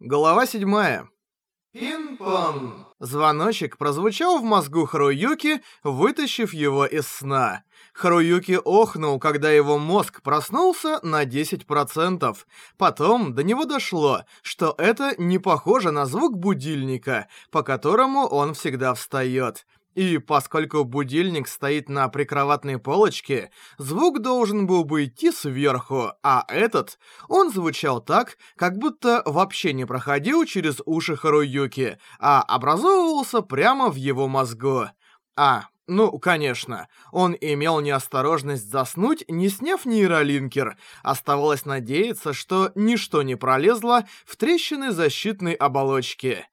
Глава 7. Пин-пон. Звоночек прозвучал в мозгу Харуюки, вытащив его из сна. Харуюки охнул, когда его мозг проснулся на 10%. Потом до него дошло, что это не похоже на звук будильника, по которому он всегда встает. И поскольку будильник стоит на прикроватной полочке, звук должен был бы идти сверху, а этот, он звучал так, как будто вообще не проходил через уши Харуюки, а образовывался прямо в его мозгу. А, ну, конечно, он имел неосторожность заснуть, не сняв нейролинкер. Оставалось надеяться, что ничто не пролезло в трещины защитной оболочки.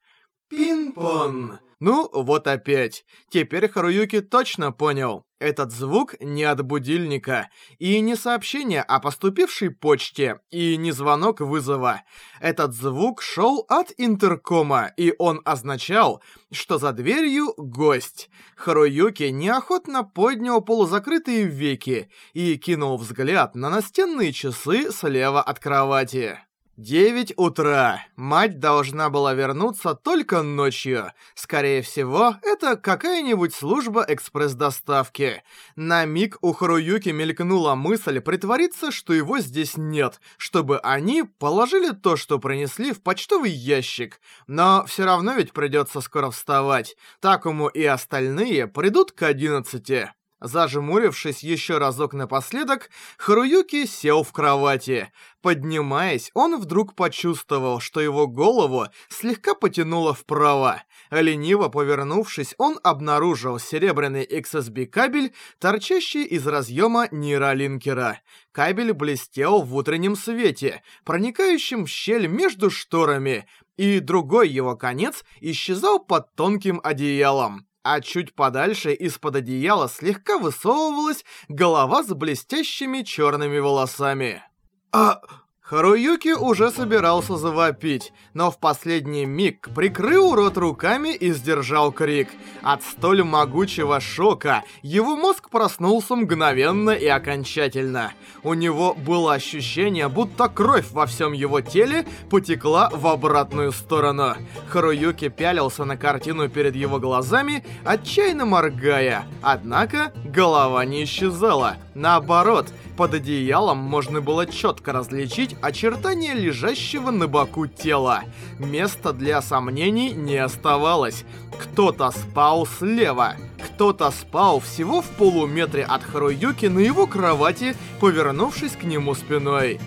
Пин-пон. Ну, вот опять. Теперь Харуюки точно понял. Этот звук не от будильника, и не сообщение о поступившей почте, и не звонок вызова. Этот звук шел от интеркома, и он означал, что за дверью гость. Харуюки неохотно поднял полузакрытые веки и кинул взгляд на настенные часы слева от кровати. Девять утра. Мать должна была вернуться только ночью. Скорее всего, это какая-нибудь служба экспресс-доставки. На миг у Харуюки мелькнула мысль притвориться, что его здесь нет, чтобы они положили то, что принесли в почтовый ящик. Но все равно ведь придется скоро вставать. Такому и остальные придут к одиннадцати. Зажмурившись еще разок напоследок, Харуюки сел в кровати. Поднимаясь, он вдруг почувствовал, что его голову слегка потянуло вправо. Лениво повернувшись, он обнаружил серебряный XSB кабель, торчащий из разъема нейролинкера. Кабель блестел в утреннем свете, проникающем в щель между шторами, и другой его конец исчезал под тонким одеялом а чуть подальше из-под одеяла слегка высовывалась голова с блестящими черными волосами. «А...» Харуюки уже собирался завопить, но в последний миг прикрыл рот руками и сдержал крик. От столь могучего шока его мозг проснулся мгновенно и окончательно. У него было ощущение, будто кровь во всем его теле потекла в обратную сторону. Харуюки пялился на картину перед его глазами, отчаянно моргая. Однако голова не исчезала. Наоборот, под одеялом можно было четко различить очертания лежащего на боку тела. Места для сомнений не оставалось. Кто-то спал слева. Кто-то спал всего в полуметре от Харуюки на его кровати, повернувшись к нему спиной.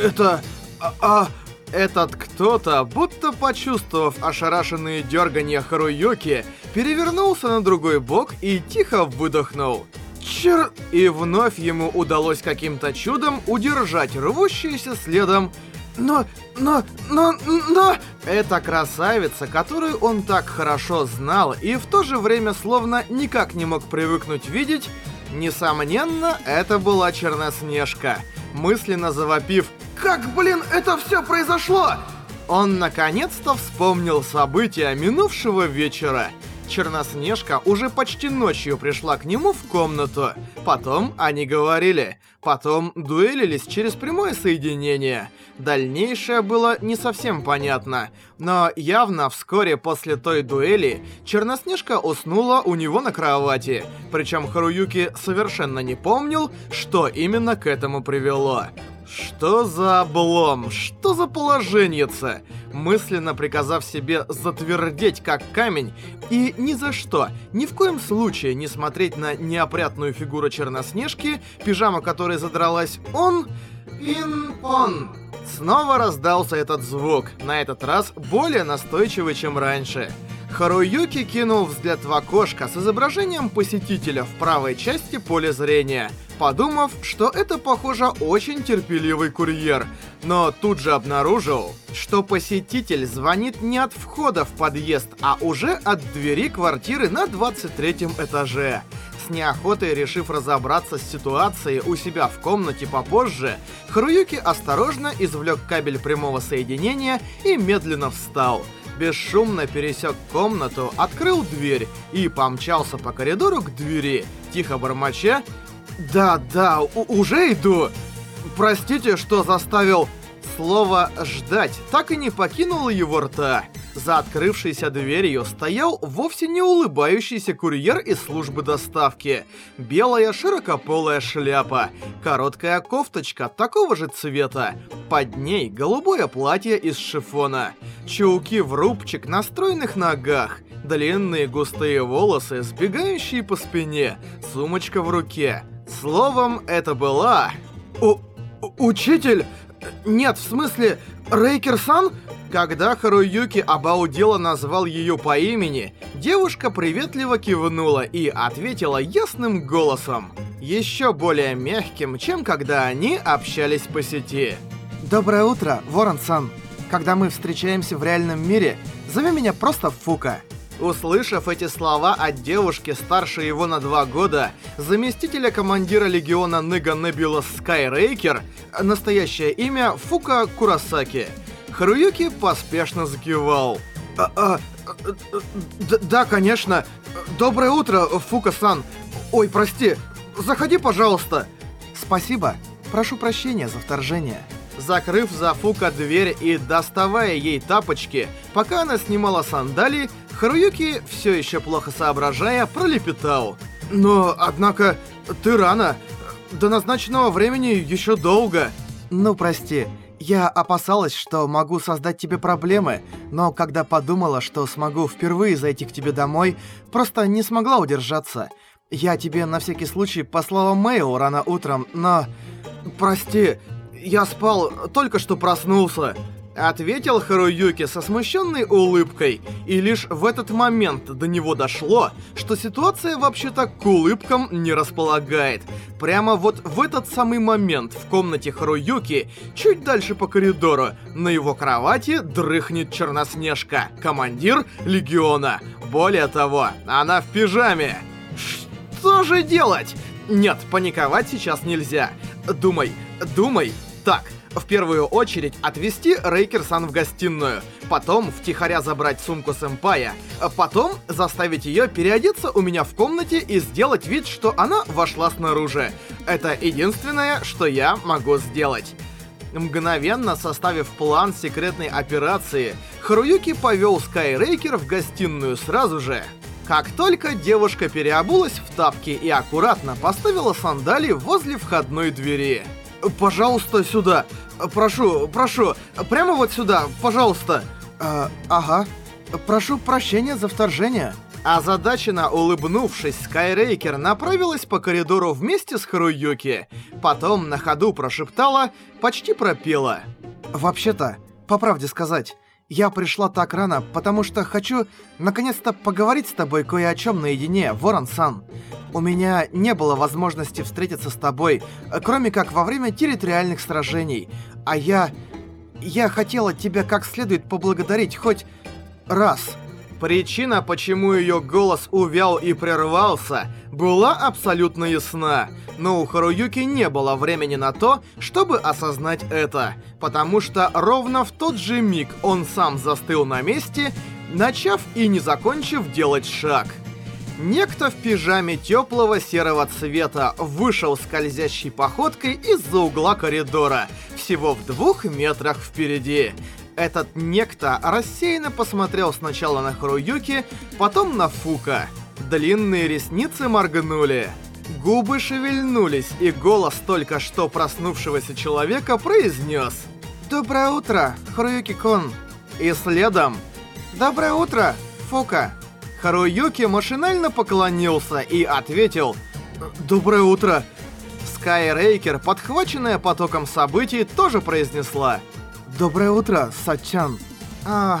«Это... а...», а этот кто-то, будто почувствовав ошарашенные дергания Харуюки, перевернулся на другой бок и тихо выдохнул. Чер... И вновь ему удалось каким-то чудом удержать рвущиеся следом но, но, но, но... Эта красавица, которую он так хорошо знал и в то же время словно никак не мог привыкнуть видеть, несомненно, это была Черноснежка. Мысленно завопив «Как, блин, это все произошло?» Он наконец-то вспомнил события минувшего вечера. Черноснежка уже почти ночью пришла к нему в комнату. Потом они говорили. Потом дуэлились через прямое соединение. Дальнейшее было не совсем понятно. Но явно вскоре после той дуэли Черноснежка уснула у него на кровати. Причем Харуюки совершенно не помнил, что именно к этому привело. Что за облом? Что за положеньице? Мысленно приказав себе затвердеть как камень и ни за что, ни в коем случае не смотреть на неопрятную фигуру Черноснежки, пижама которой задралась, он... Пин-пон! Снова раздался этот звук, на этот раз более настойчивый, чем раньше. Харуюки кинул взгляд в окошко с изображением посетителя в правой части поля зрения, подумав, что это, похоже, очень терпеливый курьер. Но тут же обнаружил, что посетитель звонит не от входа в подъезд, а уже от двери квартиры на 23 этаже. С неохотой решив разобраться с ситуацией у себя в комнате попозже, Харуюки осторожно извлек кабель прямого соединения и медленно встал бесшумно пересек комнату, открыл дверь и помчался по коридору к двери, тихо бормоча «Да, да, уже иду! Простите, что заставил Слово «ждать» так и не покинуло его рта. За открывшейся дверью стоял вовсе не улыбающийся курьер из службы доставки. Белая широкополая шляпа, короткая кофточка такого же цвета, под ней голубое платье из шифона, чулки в рубчик на стройных ногах, длинные густые волосы, сбегающие по спине, сумочка в руке. Словом, это была... У... Учитель... Нет, в смысле, Рейкер-сан? Когда Харуюки обалдело назвал ее по имени, девушка приветливо кивнула и ответила ясным голосом, еще более мягким, чем когда они общались по сети. Доброе утро, Ворон-сан. Когда мы встречаемся в реальном мире, зови меня просто Фука. Услышав эти слова от девушки старше его на два года, заместителя командира легиона Нега Небулас Скайрейкер, настоящее имя Фука Курасаки, Харуюки поспешно закивал. А, а, да, конечно. Доброе утро, Фука-сан. Ой, прости. Заходи, пожалуйста. Спасибо. Прошу прощения за вторжение. Закрыв за Фука дверь и доставая ей тапочки, пока она снимала сандалии, Харуюки, все еще плохо соображая, пролепетал. «Но, однако, ты рано. До назначенного времени еще долго». «Ну, прости. Я опасалась, что могу создать тебе проблемы, но когда подумала, что смогу впервые зайти к тебе домой, просто не смогла удержаться. Я тебе на всякий случай послала мейл рано утром, но... Прости, я спал, только что проснулся. Ответил Харуюки со смущенной улыбкой, и лишь в этот момент до него дошло, что ситуация вообще-то к улыбкам не располагает. Прямо вот в этот самый момент в комнате Харуюки, чуть дальше по коридору, на его кровати дрыхнет Черноснежка, командир Легиона. Более того, она в пижаме. Что же делать? Нет, паниковать сейчас нельзя. Думай, думай. Так, в первую очередь отвезти Рейкерсан в гостиную, потом втихаря забрать сумку сэмпая, потом заставить ее переодеться у меня в комнате и сделать вид, что она вошла снаружи. Это единственное, что я могу сделать. Мгновенно составив план секретной операции, Харуюки повел Скайрейкер в гостиную сразу же. Как только девушка переобулась в тапки и аккуратно поставила сандали возле входной двери. «Пожалуйста, сюда! Прошу, прошу, прямо вот сюда, пожалуйста. Э, ага. Прошу прощения за вторжение. Озадаченно улыбнувшись, Скайрейкер направилась по коридору вместе с Харуюки. Потом на ходу прошептала, почти пропела. «Вообще-то, по правде сказать, я пришла так рано, потому что хочу наконец-то поговорить с тобой кое о чем наедине, Ворон-сан. У меня не было возможности встретиться с тобой, кроме как во время территориальных сражений. А я... Я хотела тебя как следует поблагодарить хоть раз. Причина, почему ее голос увял и прервался, была абсолютно ясна. Но у Харуюки не было времени на то, чтобы осознать это, потому что ровно в тот же миг он сам застыл на месте, начав и не закончив делать шаг. Некто в пижаме теплого серого цвета вышел скользящей походкой из-за угла коридора, всего в двух метрах впереди. Этот некто рассеянно посмотрел сначала на Харуюки, потом на Фука. Длинные ресницы моргнули. Губы шевельнулись, и голос только что проснувшегося человека произнес «Доброе утро, Харуюки-кун!» И следом «Доброе утро, Фука!» Харуюки машинально поклонился и ответил «Доброе утро». Скайрейкер, подхваченная потоком событий, тоже произнесла «Доброе утро, Сачан». «А,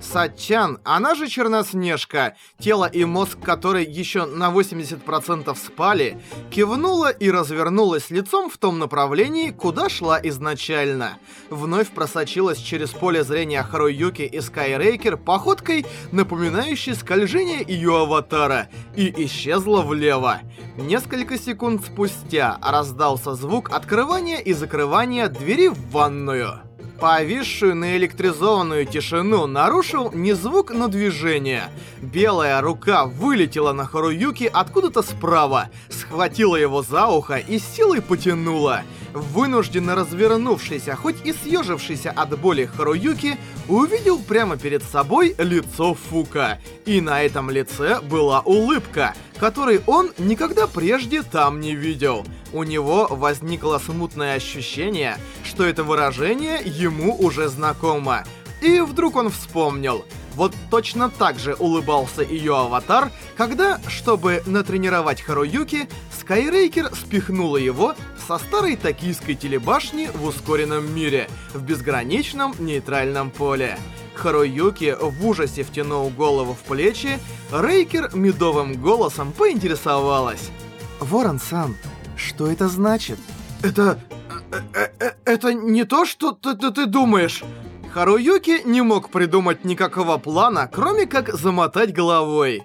Сатчан, она же Черноснежка, тело и мозг которой еще на 80% спали, кивнула и развернулась лицом в том направлении, куда шла изначально. Вновь просочилась через поле зрения Харуюки и Скайрейкер походкой, напоминающей скольжение ее аватара, и исчезла влево. Несколько секунд спустя раздался звук открывания и закрывания двери в ванную. Повисшую на электризованную тишину нарушил не звук, но движение. Белая рука вылетела на Харуюки откуда-то справа, схватила его за ухо и силой потянула. Вынужденно развернувшийся, хоть и съежившийся от боли Харуюки, увидел прямо перед собой лицо Фука. И на этом лице была улыбка, которой он никогда прежде там не видел. У него возникло смутное ощущение, что это выражение ему уже знакомо. И вдруг он вспомнил. Вот точно так же улыбался ее аватар, когда, чтобы натренировать Харуюки, Скайрейкер спихнула его со старой токийской телебашни в ускоренном мире, в безграничном нейтральном поле. Харуюки в ужасе втянул голову в плечи, Рейкер медовым голосом поинтересовалась. «Ворон-сан, что это значит?» «Это... Э, э, э, это не то, что ты, ты, ты думаешь!» Харуюки не мог придумать никакого плана, кроме как замотать головой.